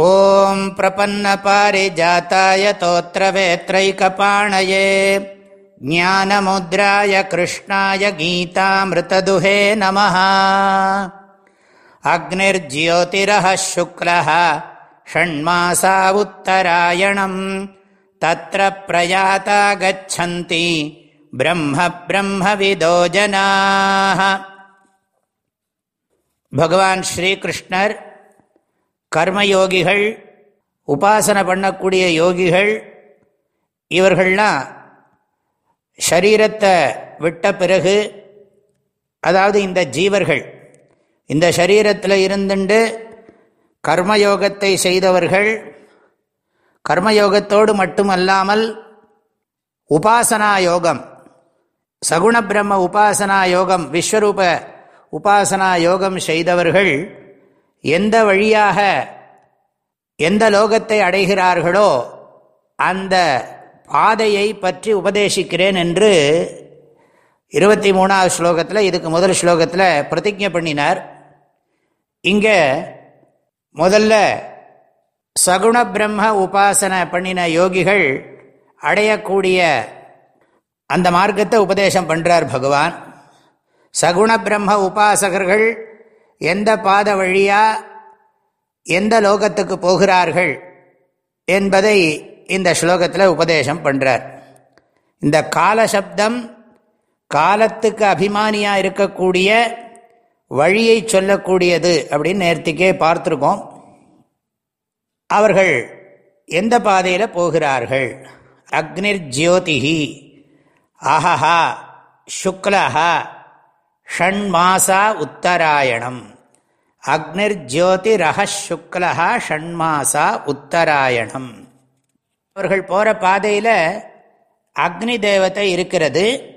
ॐ प्रपन्नपारिजाताय तोत्रवेत्रैकपाणये ज्ञानमुद्राय कृष्णाय गीतामृतदुहे नमः अग्निर्ज्योतिरः शुक्लः षण्मासा उत्तरायणम् तत्र प्रयाता गच्छन्ति ब्रह्म ब्रह्मविदो जनाः भगवान् श्रीकृष्णर् கர்மயோகிகள் உபாசனை பண்ணக்கூடிய யோகிகள் இவர்கள்லாம் ஷரீரத்தை விட்ட பிறகு அதாவது இந்த ஜீவர்கள் இந்த சரீரத்தில் இருந்துண்டு கர்மயோகத்தை செய்தவர்கள் கர்மயோகத்தோடு மட்டுமல்லாமல் உபாசனா யோகம் சகுண பிரம்ம உபாசனா யோகம் விஸ்வரூப உபாசனா யோகம் செய்தவர்கள் எந்த வழியாக எந்த லோகத்தை அடைகிறார்களோ அந்த பாதையை பற்றி உபதேசிக்கிறேன் என்று இருபத்தி மூணாவது ஸ்லோகத்தில் இதுக்கு முதல் ஸ்லோகத்தில் பிரதிஜை பண்ணினார். இங்கே முதல்ல சகுண பிரம்ம உபாசனை பண்ணின யோகிகள் அடையக்கூடிய அந்த மார்க்கத்தை உபதேசம் பண்ணுறார் பகவான். சகுண பிரம்ம உபாசகர்கள் எந்த பாத வழியா எந்த லோகத்துக்கு போகிறார்கள் என்பதை இந்த ஸ்லோகத்தில் உபதேசம் பண்ணுறார் இந்த கால சப்தம் காலத்துக்கு அபிமானியாக இருக்கக்கூடிய வழியை சொல்லக்கூடியது அப்படின்னு நேர்த்திக்கே பார்த்துருக்கோம். அவர்கள் எந்த பாதையில் போகிறார்கள்? அக்னிர் ஜோதிஹி அஹஹா சுக்லஹா ஷண்மாசா உத்தராயணம் அக்னிர் ஜோதி ரஹுக்லா ஷண்மாசா உத்தராயணம் அவர்கள் போகிற பாதையில் அக்னி தேவத்தை இருக்கிறது.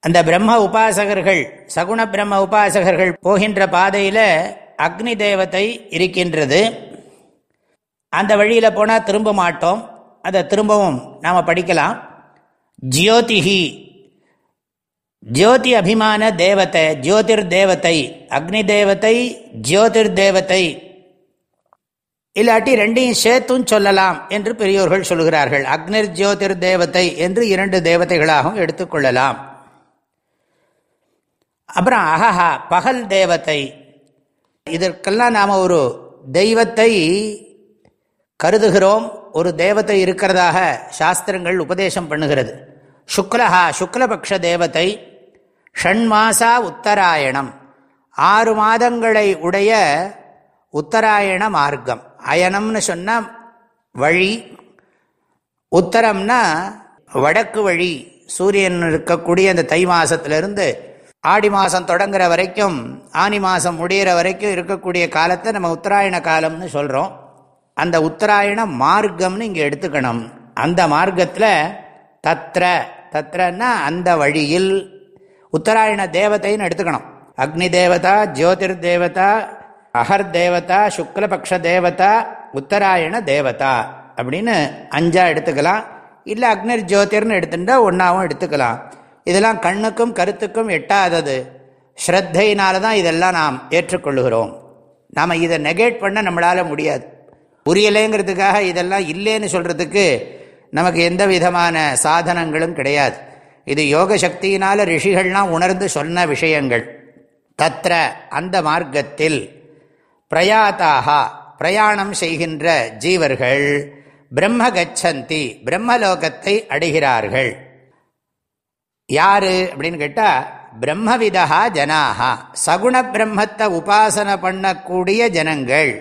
அந்த பிரம்ம உபாசகர்கள் சகுண பிரம்ம உபாசகர்கள் போகின்ற பாதையில் அக்னி தேவத்தை இருக்கின்றது. அந்த வழியில் போனால் திரும்ப மாட்டோம். அதை திரும்பவும் நாம் படிக்கலாம். ஜியோதிஹி ஜோதி அபிமான தேவத்தை ஜோதிர் தேவத்தை அக்னி தேவத்தை ஜோதிர் தேவத்தை இல்லாட்டி ரெண்டையும் சேர்த்தும் சொல்லலாம் என்று பெரியோர்கள் சொல்கிறார்கள். அக்னிர் ஜோதிர் தேவத்தை என்று இரண்டு தேவதைகளாகவும் எடுத்துக்கொள்ளலாம் அப்புறம் அஹஹா பகல் தேவத்தை. இதற்கெல்லாம் நாம் ஒரு தெய்வத்தை கருதுகிறோம். ஒரு தேவத்தை இருக்கிறதாக சாஸ்திரங்கள் உபதேசம் பண்ணுகிறது. சுக்லஹா சுக்லபக்ஷ தேவத்தை. ஷண்மாசா உத்தராயணம். ஆறு மாதங்களை உடைய உத்தராயண மார்க்கம். அயனம்னு சொன்னால் வழி. உத்தரம்னா வடக்கு வழி. சூரியன் இருக்கக்கூடிய அந்த தை மாதத்திலிருந்து ஆடி மாதம் தொடங்குற வரைக்கும் ஆனி மாதம் முடிகிற வரைக்கும் இருக்கக்கூடிய காலத்தை நம்ம உத்தராயண காலம்னு சொல்கிறோம் அந்த உத்தராயண மார்க்கம்னு இங்கே எடுத்துக்கணும். அந்த மார்க்கத்தில் தத்ர. தத்ரன்னா அந்த வழியில் உத்தராயண தேவதைன்னு எடுத்துக்கணும். அக்னி தேவதா ஜோதிர் தேவதா அகர் தேவதா சுக்லபக்ஷ தேவதா உத்தராயண தேவதா அப்படின்னு அஞ்சா எடுத்துக்கலாம். இல்லை அக்னிர் ஜோதிர்னு எடுத்துட்டா ஒன்றாவும் எடுத்துக்கலாம். இதெல்லாம் கண்ணுக்கும் கருத்துக்கும் எட்டாதது. ஸ்ரத்தையினால தான் இதெல்லாம் நாம் ஏற்றுக்கொள்ளுகிறோம். நாம் இதை நெகேட் பண்ண நம்மளால் முடியாது. புரியலைங்கிறதுக்காக இதெல்லாம் இல்லைன்னு சொல்கிறதுக்கு நமக்கு எந்த விதமான சாதனங்களும் கிடையாது. இது யோக சக்தியினால ரிஷிகள்லாம் உணர்ந்து சொன்ன விஷயங்கள். தத்ர அந்த மார்க்கத்தில் பிரயாத்தாக பிரயாணம் செய்கின்ற ஜீவர்கள் பிரம்ம கச்சந்தி பிரம்மலோகத்தை அடைகிறார்கள். யாரு அப்படின்னு கேட்டா பிரம்மவிதா ஜனாகா சகுண பிரம்மத்தை உபாசனை பண்ணக்கூடிய ஜனங்கள்.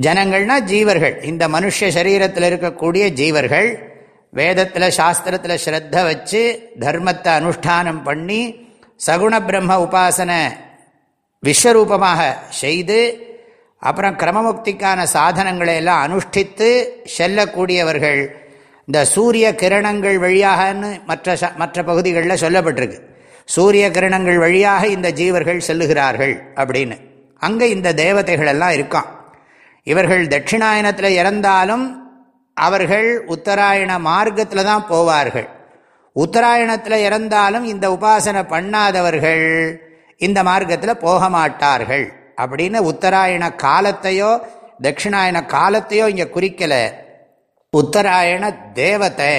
ஜனங்கள்னா ஜீவர்கள் இந்த மனுஷ சரீரத்தில் இருக்கக்கூடிய ஜீவர்கள். வேதத்தில் சாஸ்திரத்தில் ஸ்ரத்த வச்சு தர்மத்தை அனுஷ்டானம் பண்ணி சகுண பிரம்ம உபாசனை விஸ்வரூபமாக செய்து அப்புறம் கிரமமுக்திக்கான சாதனங்களை எல்லாம் அனுஷ்டித்து செல்லக்கூடியவர்கள். இந்த சூரிய கிரணங்கள் வழியாகன்னு மற்ற மற்ற பகுதிகளில் சொல்லப்பட்டிருக்கு. சூரிய கிரணங்கள் வழியாக இந்த ஜீவர்கள் செல்லுகிறார்கள் அப்படின்னு. அங்கே இந்த தேவதைகள் எல்லாம் இருக்கான். இவர்கள் தட்சிணாயனத்தில் இறந்தாலும் அவர்கள் உத்தராயண மார்க்கத்தில் தான் போவார்கள். உத்தராயணத்தில் இறந்தாலும் இந்த உபாசனை பண்ணாதவர்கள் இந்த மார்க்கத்தில் போக மாட்டார்கள். அப்படின்னு உத்தராயண காலத்தையோ தட்சிணாயன காலத்தையோ இங்கே குறிக்கலை. உத்தராயண தேவத்தை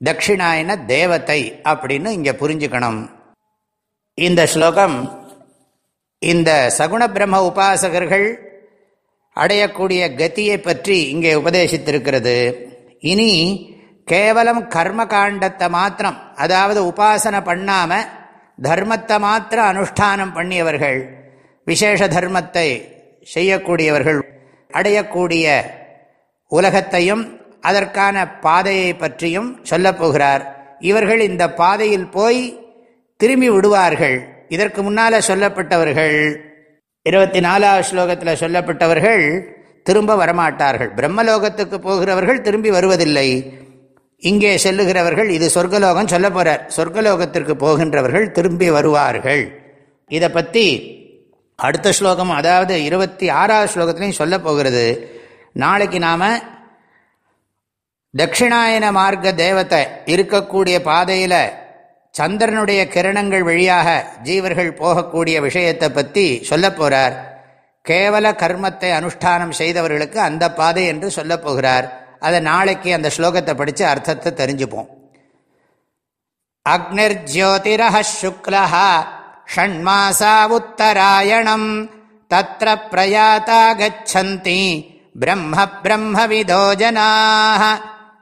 தட்சிணாயன தேவத்தை அப்படின்னு இங்கே புரிஞ்சுக்கணும். இந்த ஸ்லோகம் இந்த சகுண பிரம்ம உபாசகர்கள் அடையக்கூடிய கத்தியை பற்றி இங்கே உபதேசித்திருக்கிறது. இனி கேவலம் கர்ம காண்டத்தை மாத்திரம் அதாவது உபாசனை பண்ணாமல் தர்மத்தை மாத்திரம் அனுஷ்டானம் பண்ணியவர்கள் விசேஷ தர்மத்தை செய்யக்கூடியவர்கள் அடையக்கூடிய உலகத்தையும் அதற்கான பாதையை பற்றியும் சொல்லப்போகிறார் இவர்கள் இந்த பாதையில் போய் திரும்பி விடுவார்கள். இதற்கு முன்னால் சொல்லப்பட்டவர்கள் இருபத்தி நாலாவது ஸ்லோகத்தில் சொல்லப்பட்டவர்கள் திரும்ப வரமாட்டார்கள். பிரம்மலோகத்துக்கு போகிறவர்கள் திரும்பி வருவதில்லை. இங்கே செல்லுகிறவர்கள் இது சொர்க்கலோகம் சொல்ல போகிறார் சொர்க்கலோகத்திற்கு போகின்றவர்கள் திரும்பி வருவார்கள். இதை பற்றி அடுத்த ஸ்லோகம் அதாவது இருபத்தி ஆறாவது ஸ்லோகத்திலையும் சொல்ல போகிறது. நாளைக்கு நாம் தட்சிணாயன மார்க்க தேவத்தை இருக்கக்கூடிய பாதையில் சந்திரனுடைய கிரணங்கள் வழியாக ஜீவர்கள் போகக்கூடிய விஷயத்தை பற்றி சொல்ல போகிறார் கேவல கர்மத்தை அனுஷ்டானம் செய்தவர்களுக்கு அந்த பாதை என்று சொல்ல போகிறார். அதை நாளைக்கு அந்த ஸ்லோகத்தை படித்து அர்த்தத்தை தெரிஞ்சுப்போம். அக்னிர்ஜோதிரஹ சுக்லஹா ஷண்மாசா உத்தராயணம் தத்திர பிரயாத்தா கச்சந்தி பிரம்ம பிரம்ம விதோ ஜனாக